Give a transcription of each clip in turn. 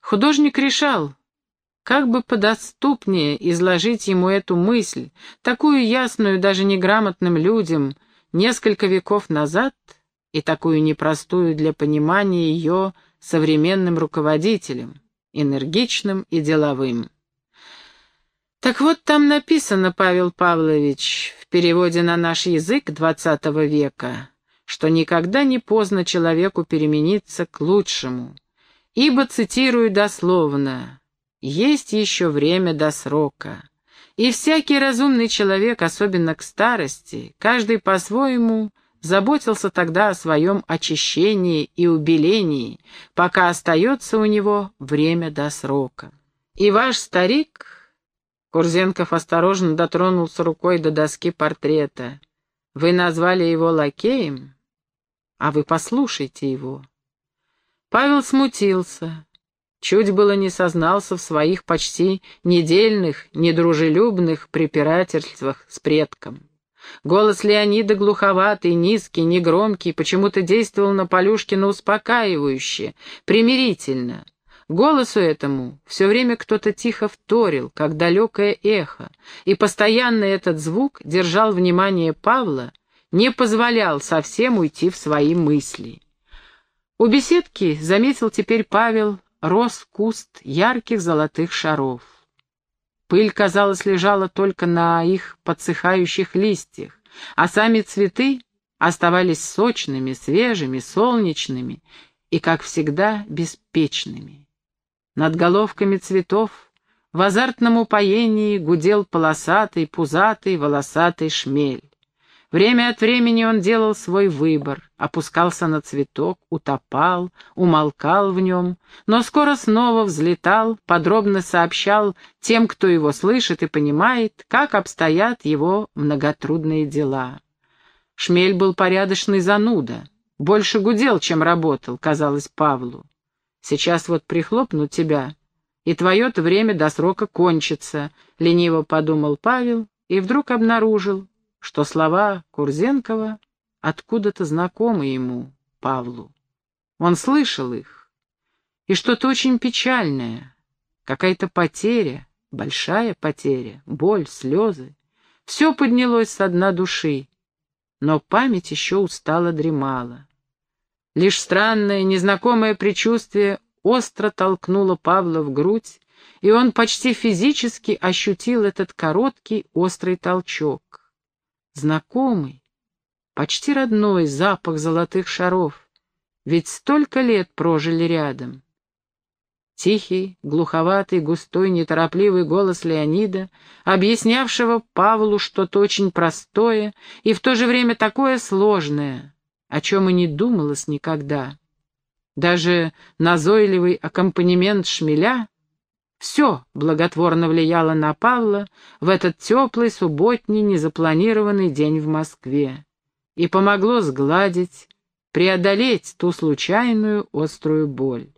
Художник решал, как бы подоступнее изложить ему эту мысль, такую ясную даже неграмотным людям, несколько веков назад и такую непростую для понимания ее современным руководителям, энергичным и деловым. Так вот там написано, Павел Павлович, в переводе на наш язык XX века, что никогда не поздно человеку перемениться к лучшему, ибо, цитирую дословно, «есть еще время до срока». И всякий разумный человек, особенно к старости, каждый по-своему заботился тогда о своем очищении и убелении, пока остается у него время до срока. И ваш старик Курзенков осторожно дотронулся рукой до доски портрета. «Вы назвали его лакеем? А вы послушайте его». Павел смутился. Чуть было не сознался в своих почти недельных, недружелюбных препирательствах с предком. Голос Леонида глуховатый, низкий, негромкий, почему-то действовал на Полюшкина успокаивающе, примирительно. Голосу этому все время кто-то тихо вторил, как далекое эхо, и постоянно этот звук держал внимание Павла, не позволял совсем уйти в свои мысли. У беседки заметил теперь Павел рос куст ярких золотых шаров. Пыль, казалось, лежала только на их подсыхающих листьях, а сами цветы оставались сочными, свежими, солнечными и, как всегда, беспечными. Над головками цветов в азартном упоении гудел полосатый, пузатый, волосатый шмель. Время от времени он делал свой выбор, опускался на цветок, утопал, умолкал в нем, но скоро снова взлетал, подробно сообщал тем, кто его слышит и понимает, как обстоят его многотрудные дела. Шмель был порядочный зануда, больше гудел, чем работал, казалось Павлу. Сейчас вот прихлопнут тебя, и твое-то время до срока кончится, — лениво подумал Павел и вдруг обнаружил, что слова Курзенкова откуда-то знакомы ему, Павлу. Он слышал их, и что-то очень печальное, какая-то потеря, большая потеря, боль, слезы. Все поднялось со дна души, но память еще устало дремала. Лишь странное, незнакомое предчувствие остро толкнуло Павла в грудь, и он почти физически ощутил этот короткий острый толчок. Знакомый, почти родной запах золотых шаров, ведь столько лет прожили рядом. Тихий, глуховатый, густой, неторопливый голос Леонида, объяснявшего Павлу что-то очень простое и в то же время такое сложное, о чем и не думалось никогда. Даже назойливый аккомпанемент шмеля — все благотворно влияло на Павла в этот теплый, субботний, незапланированный день в Москве и помогло сгладить, преодолеть ту случайную острую боль.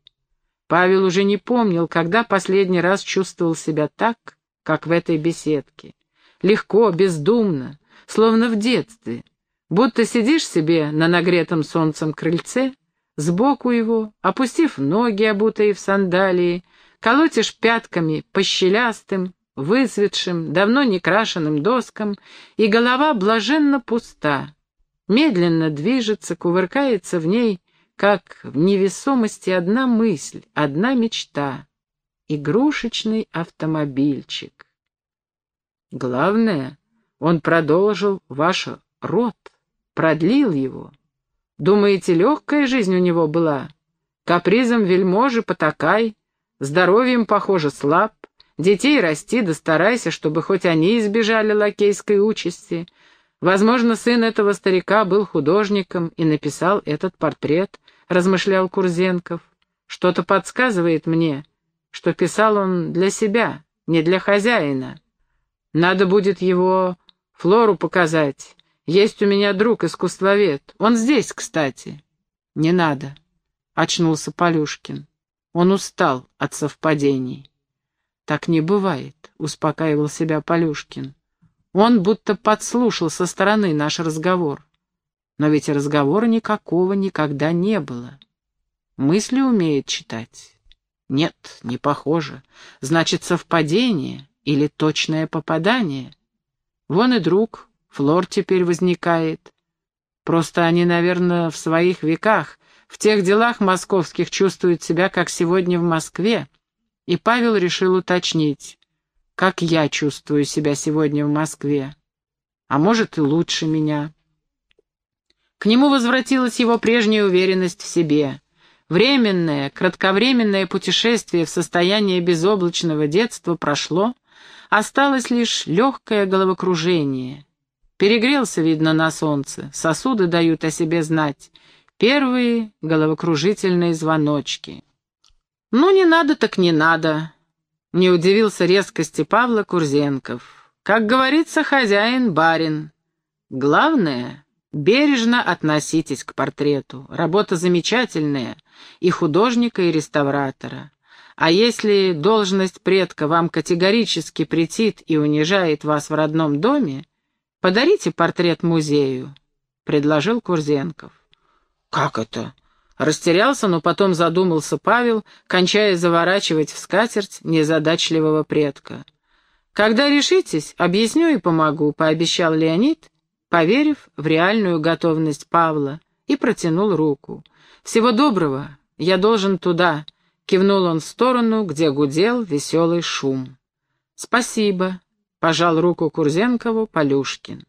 Павел уже не помнил, когда последний раз чувствовал себя так, как в этой беседке. Легко, бездумно, словно в детстве, Будто сидишь себе на нагретом солнцем крыльце, сбоку его, опустив ноги, обутые в сандалии, колотишь пятками по щелястым, выцветшим, давно не крашенным доскам, и голова блаженно пуста, медленно движется, кувыркается в ней, как в невесомости одна мысль, одна мечта — игрушечный автомобильчик. Главное, он продолжил ваш род продлил его. Думаете, легкая жизнь у него была? Капризом вельможи потакай, здоровьем, похоже, слаб, детей расти да старайся, чтобы хоть они избежали лакейской участи. Возможно, сын этого старика был художником и написал этот портрет, размышлял Курзенков. Что-то подсказывает мне, что писал он для себя, не для хозяина. Надо будет его Флору показать, есть у меня друг-искусствовед. Он здесь, кстати. Не надо, — очнулся Полюшкин. Он устал от совпадений. Так не бывает, — успокаивал себя Полюшкин. Он будто подслушал со стороны наш разговор. Но ведь разговора никакого никогда не было. Мысли умеет читать. Нет, не похоже. Значит, совпадение или точное попадание. Вон и друг, Флор теперь возникает. Просто они, наверное, в своих веках, в тех делах московских чувствуют себя, как сегодня в Москве. И Павел решил уточнить, как я чувствую себя сегодня в Москве. А может, и лучше меня. К нему возвратилась его прежняя уверенность в себе. Временное, кратковременное путешествие в состояние безоблачного детства прошло, осталось лишь легкое головокружение. Перегрелся, видно, на солнце, сосуды дают о себе знать. Первые головокружительные звоночки. «Ну, не надо так не надо», — не удивился резкости Павла Курзенков. «Как говорится, хозяин барин. Главное Бережно относитесь к портрету. Работа замечательная и художника, и реставратора. А если должность предка вам категорически претит и унижает вас в родном доме, подарите портрет музею, — предложил Курзенков. «Как это?» Растерялся, но потом задумался Павел, кончая заворачивать в скатерть незадачливого предка. «Когда решитесь, объясню и помогу», — пообещал Леонид поверив в реальную готовность Павла, и протянул руку. «Всего доброго, я должен туда», — кивнул он в сторону, где гудел веселый шум. «Спасибо», — пожал руку Курзенкову Полюшкин.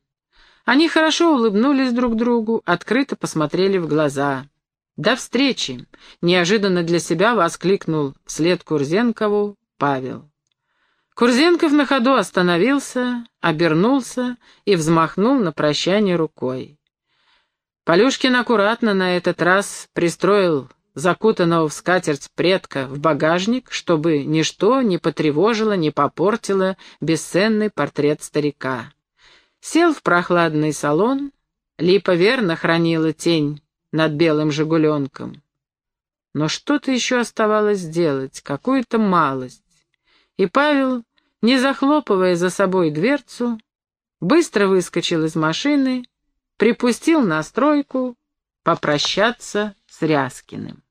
Они хорошо улыбнулись друг другу, открыто посмотрели в глаза. «До встречи!» — неожиданно для себя воскликнул вслед Курзенкову Павел. Курзенков на ходу остановился, обернулся и взмахнул на прощание рукой. Полюшкин аккуратно на этот раз пристроил закутанного в скатерть предка в багажник, чтобы ничто не потревожило, не попортило бесценный портрет старика. Сел в прохладный салон, липа верно хранила тень над белым «Жигуленком». Но что-то еще оставалось сделать, какую-то малость и Павел, не захлопывая за собой дверцу, быстро выскочил из машины, припустил на стройку попрощаться с Ряскиным.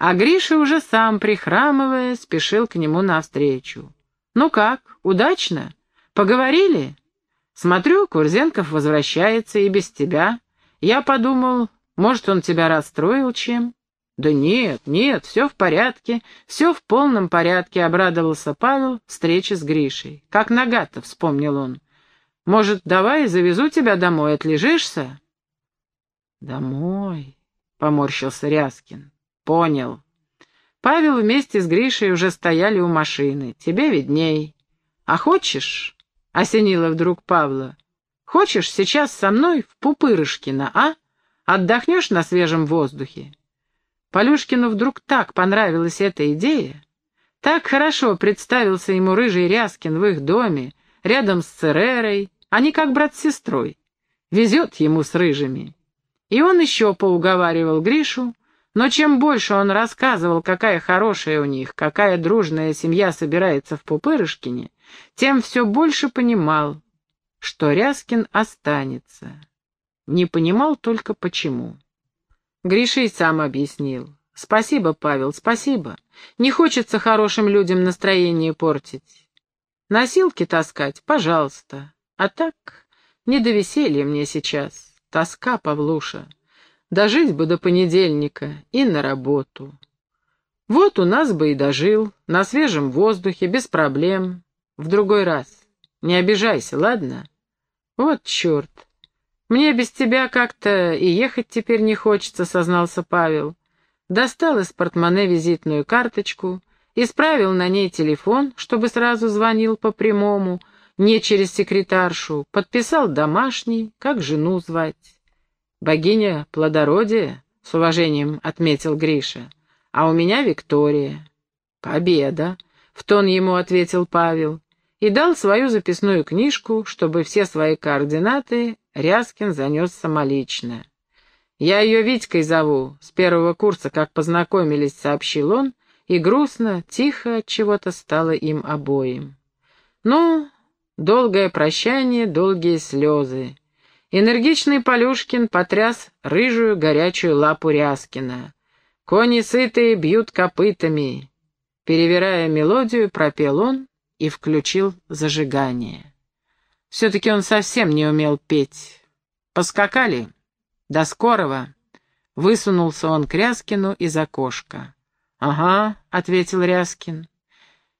А Гриша уже сам, прихрамывая, спешил к нему навстречу. «Ну как, удачно? Поговорили?» «Смотрю, Курзенков возвращается и без тебя. Я подумал, может, он тебя расстроил чем?» «Да нет, нет, все в порядке, все в полном порядке», — обрадовался Павел встрече с Гришей. «Как нога-то», — вспомнил он. «Может, давай завезу тебя домой, отлежишься?» «Домой», — поморщился Ряскин. «Понял». Павел вместе с Гришей уже стояли у машины. «Тебе видней». «А хочешь?» — осенило вдруг Павла. «Хочешь сейчас со мной в Пупырышкино, а? Отдохнешь на свежем воздухе?» Полюшкину вдруг так понравилась эта идея, так хорошо представился ему рыжий Ряскин в их доме, рядом с Церерой, они как брат с сестрой. Везет ему с рыжими. И он еще поуговаривал Гришу, но чем больше он рассказывал, какая хорошая у них, какая дружная семья собирается в Пупырышкине, тем все больше понимал, что Ряскин останется. Не понимал только почему. Гриша и сам объяснил. «Спасибо, Павел, спасибо. Не хочется хорошим людям настроение портить. Носилки таскать, пожалуйста. А так, не до веселья мне сейчас. Тоска, Павлуша. Дожить бы до понедельника и на работу. Вот у нас бы и дожил, на свежем воздухе, без проблем. В другой раз. Не обижайся, ладно? Вот черт. «Мне без тебя как-то и ехать теперь не хочется», — сознался Павел. Достал из портмоне визитную карточку, исправил на ней телефон, чтобы сразу звонил по прямому, не через секретаршу, подписал домашний, как жену звать. «Богиня плодородия», — с уважением отметил Гриша, — «а у меня Виктория». «Победа», — в тон ему ответил Павел, и дал свою записную книжку, чтобы все свои координаты Ряскин занес самолично. «Я ее Витькой зову, с первого курса, как познакомились», — сообщил он, и грустно, тихо от чего-то стало им обоим. «Ну, долгое прощание, долгие слезы». Энергичный Полюшкин потряс рыжую горячую лапу Ряскина. «Кони сытые бьют копытами. Перевирая мелодию, пропел он и включил зажигание. Все-таки он совсем не умел петь. Поскакали. До скорого. Высунулся он к Ряскину из окошка. «Ага», — ответил Ряскин.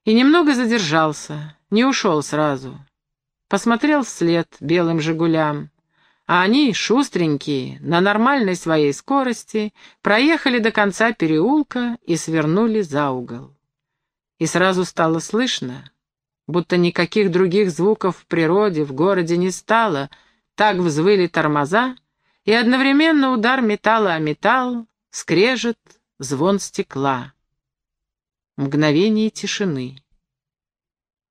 И немного задержался, не ушел сразу. Посмотрел вслед белым «Жигулям», а они, шустренькие, на нормальной своей скорости, проехали до конца переулка и свернули за угол. И сразу стало слышно, будто никаких других звуков в природе, в городе не стало, так взвыли тормоза, и одновременно удар металла о металл, скрежет, звон стекла. Мгновение тишины.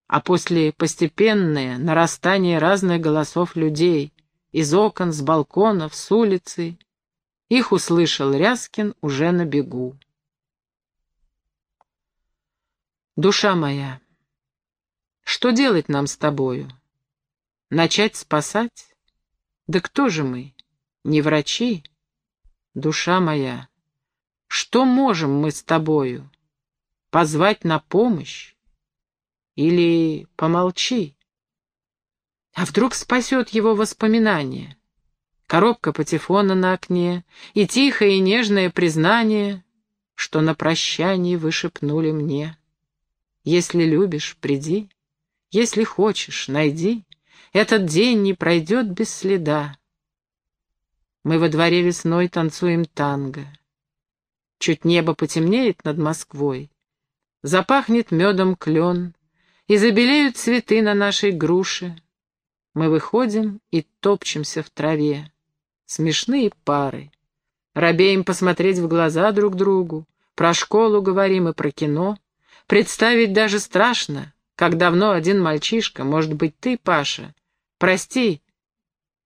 А после постепенное нарастание разных голосов людей, из окон, с балконов, с улицы, их услышал Ряскин уже на бегу. «Душа моя, что делать нам с тобою? Начать спасать? Да кто же мы? Не врачи? Душа моя, что можем мы с тобою? Позвать на помощь? Или помолчи? А вдруг спасет его воспоминание? Коробка патефона на окне и тихое и нежное признание, что на прощании вы шепнули мне. Если любишь, приди, если хочешь, найди, этот день не пройдет без следа. Мы во дворе весной танцуем танго. Чуть небо потемнеет над Москвой, запахнет медом клен, и забелеют цветы на нашей груше. Мы выходим и топчемся в траве. Смешные пары. Робеем посмотреть в глаза друг другу, про школу говорим и про кино. Представить даже страшно, как давно один мальчишка, может быть, ты, Паша, прости,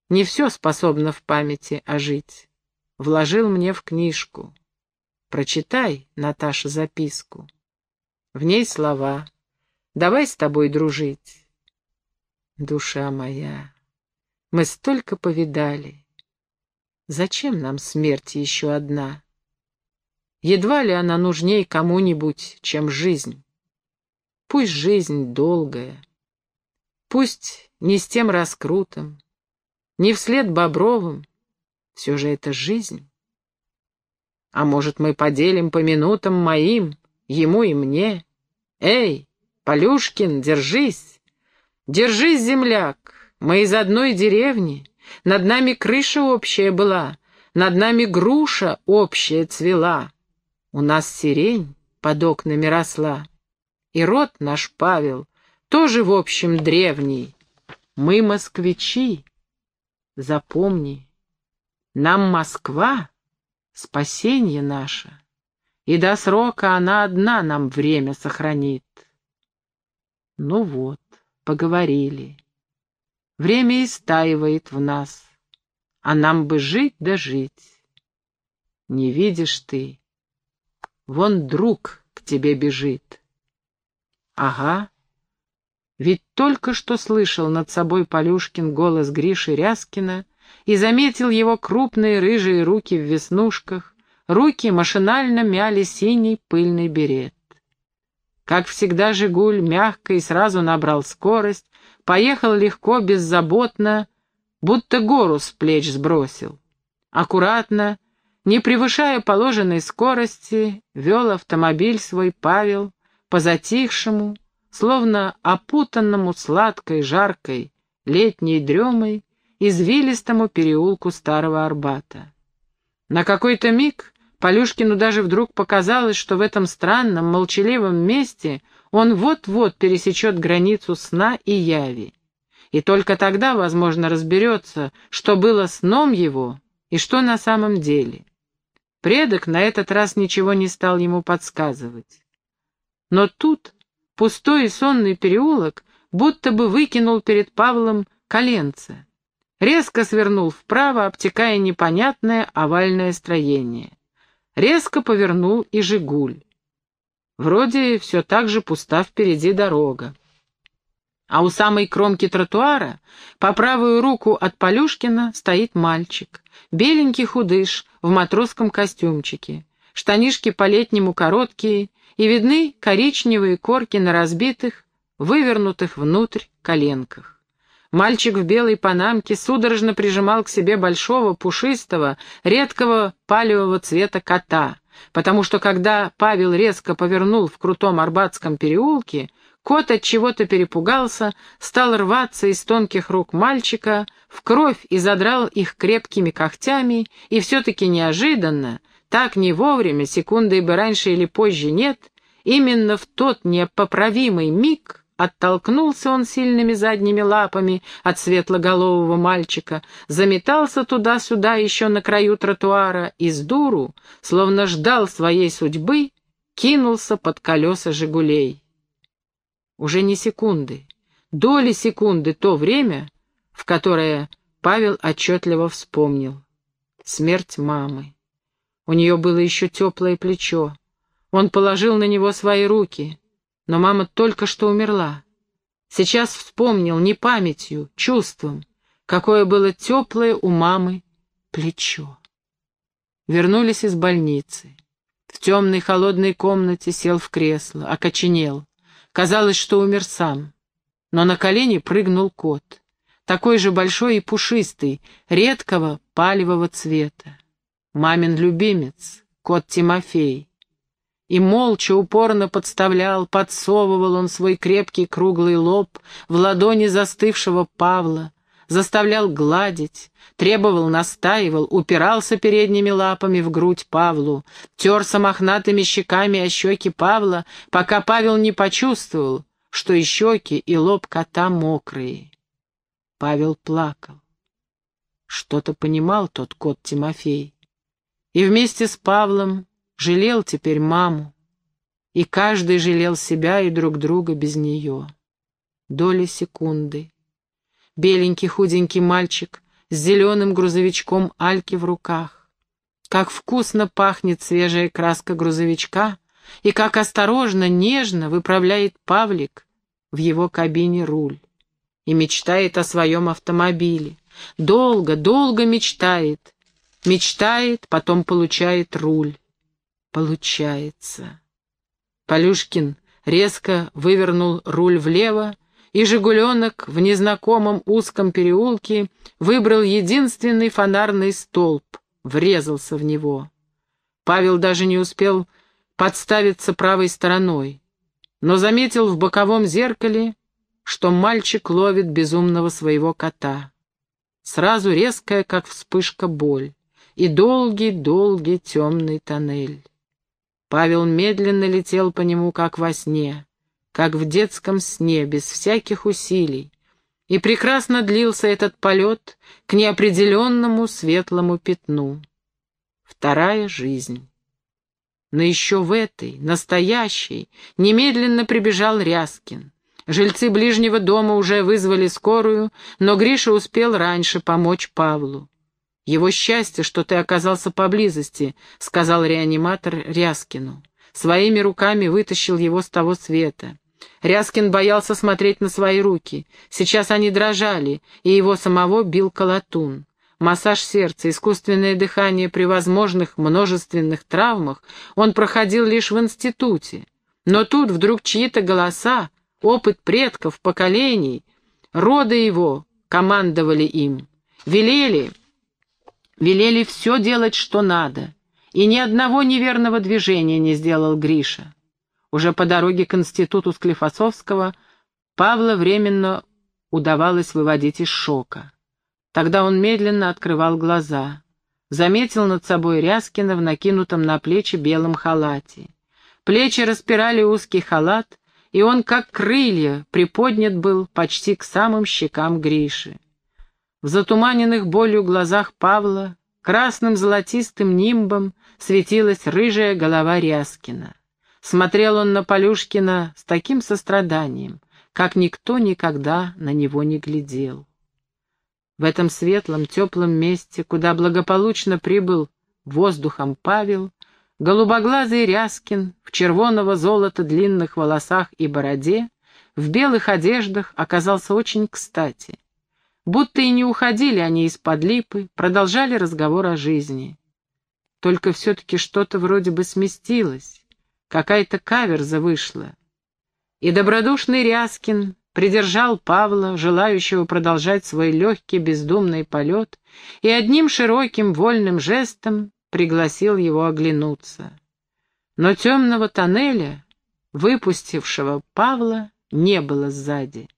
не все способно в памяти ожить. Вложил мне в книжку. Прочитай, Наташа, записку. В ней слова. Давай с тобой дружить. Душа моя, мы столько повидали. Зачем нам смерть еще одна? Едва ли она нужней кому-нибудь, чем жизнь. Пусть жизнь долгая, пусть не с тем раскрутом, не вслед Бобровым, все же это жизнь. А может, мы поделим по минутам моим, ему и мне? Эй, Полюшкин, держись! Держись, земляк, мы из одной деревни, над нами крыша общая была, над нами груша общая цвела. У нас сирень под окнами росла, и род наш Павел тоже, в общем, древний. Мы москвичи, Запомни, нам Москва — спасение наше, и до срока она одна нам время сохранит. Ну вот, поговорили. Время истаивает в нас, а нам бы жить да жить. Не видишь ты, вон друг к тебе бежит. Ага, ведь только что слышал над собой Полюшкин голос Гриши Ряскина и заметил его крупные рыжие руки в веснушках, руки машинально мяли синий пыльный берет. Как всегда, «Жигуль» мягко и сразу набрал скорость, поехал легко, беззаботно, будто гору с плеч сбросил. Аккуратно, не превышая положенной скорости, вел автомобиль свой Павел по затихшему, словно опутанному сладкой, жаркой, летней дремой, извилистому переулку Старого Арбата. На какой-то миг Полюшкину даже вдруг показалось, что в этом странном, молчаливом месте он вот-вот пересечет границу сна и яви. И только тогда, возможно, разберется, что было сном его и что на самом деле. Предок на этот раз ничего не стал ему подсказывать. Но тут пустой и сонный переулок будто бы выкинул перед Павлом коленце. Резко свернул вправо, обтекая непонятное овальное строение. Резко повернул и «Жигуль». Вроде все так же пуста впереди дорога. А у самой кромки тротуара, по правую руку от Полюшкина, стоит мальчик. Беленький худыш в матросском костюмчике. Штанишки по-летнему короткие и видны коричневые корки на разбитых, вывернутых внутрь коленках. Мальчик в белой панамке судорожно прижимал к себе большого, пушистого, редкого палевого цвета кота, потому что когда Павел резко повернул в крутом Арбатском переулке, кот от чего-то перепугался, стал рваться из тонких рук мальчика, в кровь и задрал их крепкими когтями, и все-таки неожиданно, так не вовремя, секунды бы раньше или позже нет, именно в тот непоправимый миг Оттолкнулся он сильными задними лапами от светлоголового мальчика, заметался туда-сюда еще на краю тротуара и с дуру, словно ждал своей судьбы, кинулся под колеса «Жигулей». Уже не секунды, доли секунды то время, в которое Павел отчетливо вспомнил. Смерть мамы. У нее было еще теплое плечо. Он положил на него свои руки — но мама только что умерла. Сейчас вспомнил не памятью, чувством, какое было теплое у мамы плечо. Вернулись из больницы. В темной холодной комнате сел в кресло, окоченел. Казалось, что умер сам. Но на колени прыгнул кот. Такой же большой и пушистый, редкого палевого цвета. Мамин любимец, кот Тимофей. И молча, упорно подставлял, подсовывал он свой крепкий круглый лоб в ладони застывшего Павла, заставлял гладить, требовал, настаивал, упирался передними лапами в грудь Павлу, терся мохнатыми щеками о щеки Павла, пока Павел не почувствовал, что и щеки, и лоб кота мокрые. Павел плакал. Что-то понимал тот кот Тимофей. И вместе с Павлом жалел теперь маму, и каждый жалел себя и друг друга без нее. Доли секунды. Беленький худенький мальчик с зеленым грузовичком Альки в руках. Как вкусно пахнет свежая краска грузовичка, и как осторожно, нежно выправляет Павлик в его кабине руль. И мечтает о своем автомобиле. Долго, долго мечтает. Мечтает, потом получает руль получается. Полюшкин резко вывернул руль влево, и «Жигуленок» в незнакомом узком переулке выбрал единственный фонарный столб, врезался в него. Павел даже не успел подставиться правой стороной, но заметил в боковом зеркале, что мальчик ловит безумного своего кота. Сразу резкая, как вспышка, боль и долгий-долгий темный тоннель. Павел медленно летел по нему, как во сне, как в детском сне, без всяких усилий. И прекрасно длился этот полет к неопределенному светлому пятну. Вторая жизнь. Но еще в этой, настоящей, немедленно прибежал Ряскин. Жильцы ближнего дома уже вызвали скорую, но Гриша успел раньше помочь Павлу. «Его счастье, что ты оказался поблизости», — сказал реаниматор Ряскину. Своими руками вытащил его с того света. Ряскин боялся смотреть на свои руки. Сейчас они дрожали, и его самого бил колотун. Массаж сердца, искусственное дыхание при возможных множественных травмах он проходил лишь в институте. Но тут вдруг чьи-то голоса, опыт предков, поколений, рода его командовали им, велели Велели все делать, что надо, и ни одного неверного движения не сделал Гриша. Уже по дороге к институту Склифосовского Павла временно удавалось выводить из шока. Тогда он медленно открывал глаза. Заметил над собой Ряскина в накинутом на плечи белом халате. Плечи распирали узкий халат, и он, как крылья, приподнят был почти к самым щекам Гриши. В затуманенных болью глазах Павла красным золотистым нимбом светилась рыжая голова Ряскина. Смотрел он на Полюшкина с таким состраданием, как никто никогда на него не глядел. В этом светлом, теплом месте, куда благополучно прибыл воздухом Павел, голубоглазый Ряскин в червоного золота длинных волосах и бороде, в белых одеждах оказался очень кстати — Будто и не уходили они из-под липы, продолжали разговор о жизни. Только все-таки что-то вроде бы сместилось. какая-то каверза вышла. И добродушный Ряскин придержал Павла, желающего продолжать свой легкий бездумный полет, и одним широким вольным жестом пригласил его оглянуться. Но темного тоннеля, выпустившего Павла, не было сзади.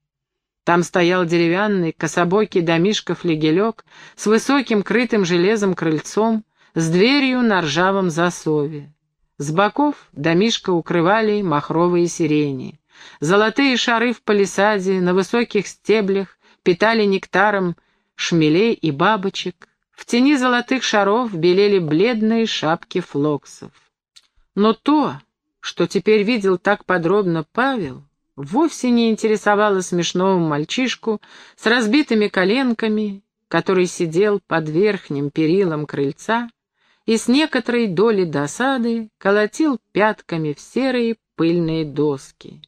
Там стоял деревянный, кособокий домишко-флегелек с высоким крытым железом крыльцом, с дверью на ржавом засове. С боков домишко укрывали махровые сирени. Золотые шары в палисаде на высоких стеблях питали нектаром шмелей и бабочек. В тени золотых шаров белели бледные шапки флоксов. Но то, что теперь видел так подробно Павел, вовсе не интересовало смешного мальчишку с разбитыми коленками, который сидел под верхним перилом крыльца и с некоторой долей досады колотил пятками в серые пыльные доски.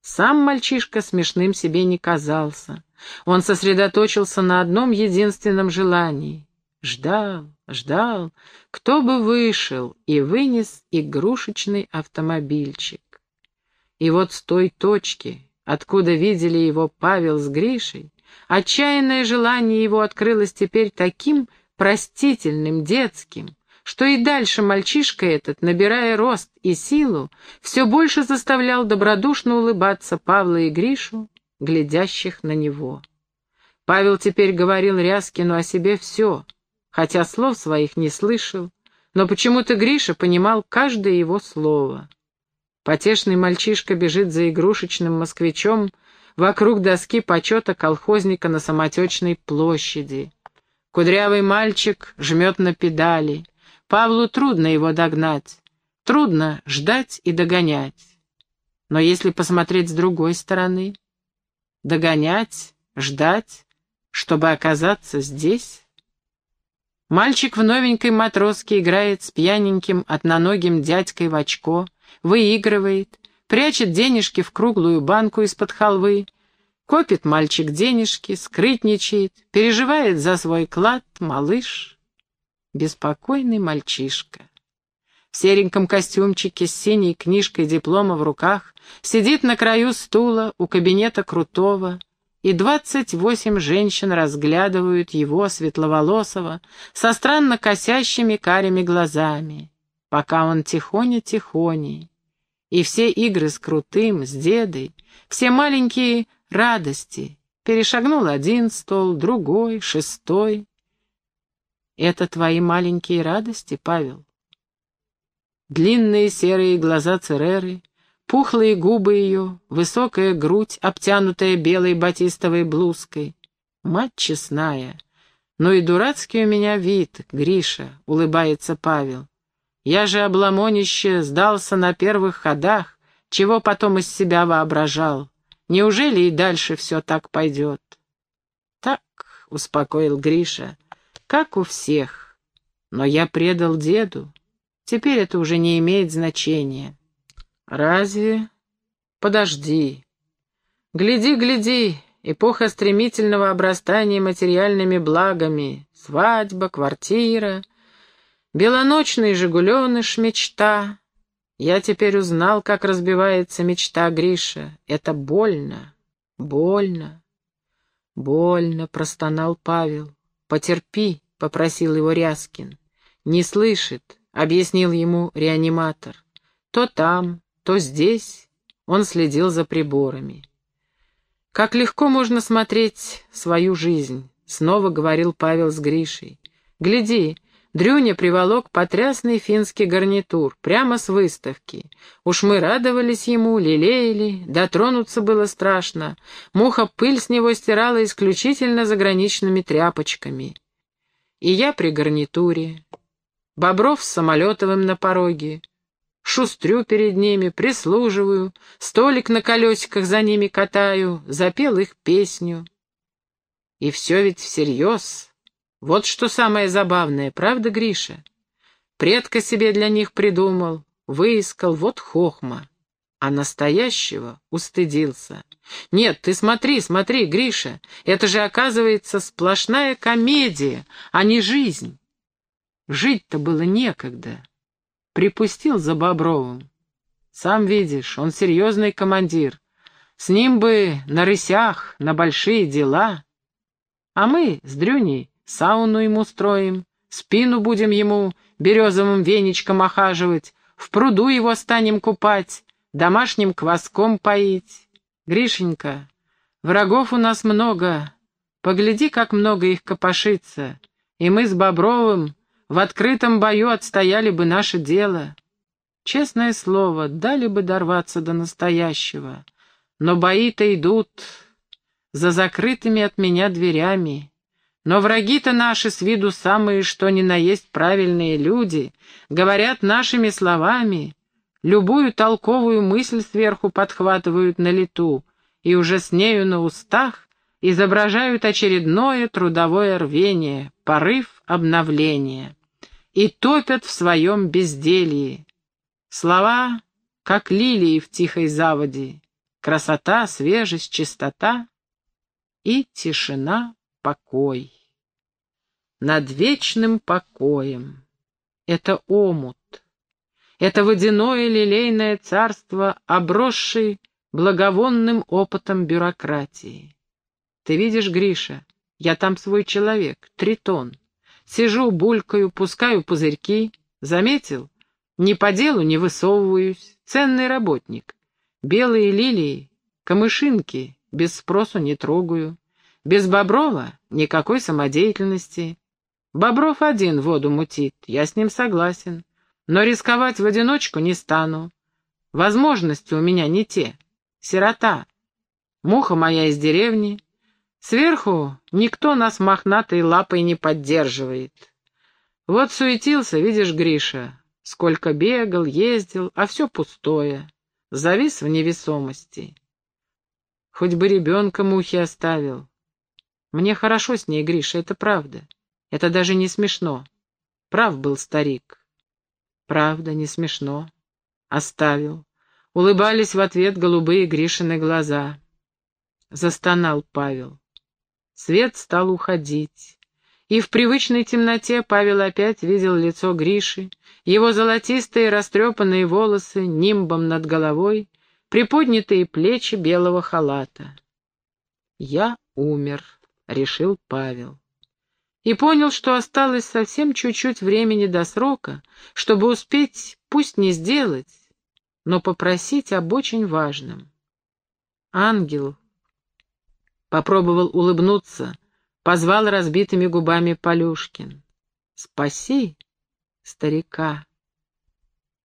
Сам мальчишка смешным себе не казался. Он сосредоточился на одном единственном желании. Ждал, ждал, кто бы вышел и вынес игрушечный автомобильчик. И вот с той точки, откуда видели его Павел с Гришей, отчаянное желание его открылось теперь таким простительным, детским, что и дальше мальчишка этот, набирая рост и силу, все больше заставлял добродушно улыбаться Павла и Гришу, глядящих на него. Павел теперь говорил Ряскину о себе все, хотя слов своих не слышал, но почему-то Гриша понимал каждое его слово. Потешный мальчишка бежит за игрушечным москвичом вокруг доски почета колхозника на самотечной площади. Кудрявый мальчик жмет на педали. Павлу трудно его догнать, трудно ждать и догонять. Но если посмотреть с другой стороны, догонять, ждать, чтобы оказаться здесь... Мальчик в новенькой матроске играет с пьяненьким одноногим дядькой в очко, выигрывает, прячет денежки в круглую банку из-под халвы, копит мальчик денежки, скрытничает, переживает за свой клад, малыш беспокойный мальчишка. В сереньком костюмчике с синей книжкой диплома в руках сидит на краю стула у кабинета Крутого, и двадцать восемь женщин разглядывают его, светловолосого, со странно косящими карими глазами, пока он тихоня-тихоней. И все игры с Крутым, с Дедой, все маленькие радости, перешагнул один стол, другой, шестой, это твои маленькие радости, Павел? Длинные серые глаза Цереры, пухлые губы ее, высокая грудь, обтянутая белой батистовой блузкой. Мать честная, ну и дурацкий у меня вид, Гриша, улыбается Павел. Я же обломонище сдался на первых ходах, чего потом из себя воображал. Неужели и дальше все так пойдет? Так, успокоил Гриша, как у всех. Но я предал деду. Теперь это уже не имеет значения. Разве? Подожди. Гляди, гляди, эпоха стремительного обрастания материальными благами, свадьба, квартира, белоночный жигуленыш, мечта. Я теперь узнал, как разбивается мечта Гриша. Это больно, больно, больно, простонал Павел. «Потерпи», — попросил его Ряскин. «Не слышит», — объяснил ему реаниматор. «То там, то здесь». Он следил за приборами. «Как легко можно смотреть свою жизнь», — снова говорил Павел с Гришей. «Гляди, Дрюня приволок потрясный финский гарнитур, прямо с выставки. Уж мы радовались ему, лелеяли, дотронуться было страшно. Муха пыль с него стирала исключительно заграничными тряпочками. И я при гарнитуре. Бобров с Самолетовым на пороге. Шустрю перед ними, прислуживаю, столик на колесиках за ними катаю, запел их песню. И все ведь всерьез, вот что самое забавное, правда, Гриша? Предка себе для них придумал, выискал, вот хохма. А настоящего устыдился. Нет, ты смотри, смотри, Гриша, это же, оказывается, сплошная комедия, а не жизнь. Жить-то было некогда. Припустил за Бобровым. Сам видишь, он серьезный командир. С ним бы на рысях, на большие дела. А мы с Дрюней сауну ему строим, спину будем ему березовым веничком охаживать, в пруду его станем купать, домашним кваском поить. Гришенька, врагов у нас много, погляди, как много их копошится, и мы с Бобровым в открытом бою отстояли бы наше дело. Честное слово, дали бы дорваться до настоящего, но бои-то идут за закрытыми от меня дверями. Но враги-то наши с виду самые, что ни на есть правильные люди, говорят нашими словами, любую толковую мысль сверху подхватывают на лету и уже с нею на устах изображают очередное трудовое рвение, порыв обновления и топят в своем безделье. Слова, как лилии в тихой заводе, красота, свежесть, чистота и тишина, покой. Над вечным покоем. Это омут. Это водяное лилейное царство, обросшее благовонным опытом бюрократии. Ты видишь, Гриша, я там свой человек, тритон. Сижу, булькаю, пускаю пузырьки. Заметил? Ни по делу не высовываюсь. Ценный работник. Белые лилии, камышинки без спросу не трогаю. Без Боброва никакой самодеятельности. Бобров один воду мутит, я с ним согласен. Но рисковать в одиночку не стану. Возможности у меня не те. Сирота. Муха моя из деревни. Сверху никто нас мохнатой лапой не поддерживает. Вот суетился, видишь, Гриша, сколько бегал, ездил, а все пустое. Завис в невесомости. Хоть бы ребенка мухи оставил. Мне хорошо с ней, Гриша, это правда. Это даже не смешно. Прав был старик. Правда, не смешно. Оставил. Улыбались в ответ голубые Гришины глаза. Застонал Павел. Свет стал уходить. И в привычной темноте Павел опять видел лицо Гриши, его золотистые растрепанные волосы нимбом над головой, приподнятые плечи белого халата. «Я умер», — решил Павел и понял, что осталось совсем чуть-чуть времени до срока, чтобы успеть, пусть не сделать, но попросить об очень важном. Ангел попробовал улыбнуться, позвал разбитыми губами Полюшкин. «Спаси старика!»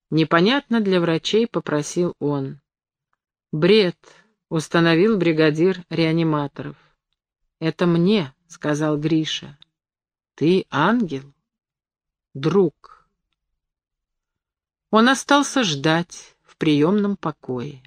Непонятно для врачей попросил он. «Бред!» — установил бригадир реаниматоров. «Это мне», — сказал Гриша. Ты ангел, друг. Он остался ждать в приемном покое.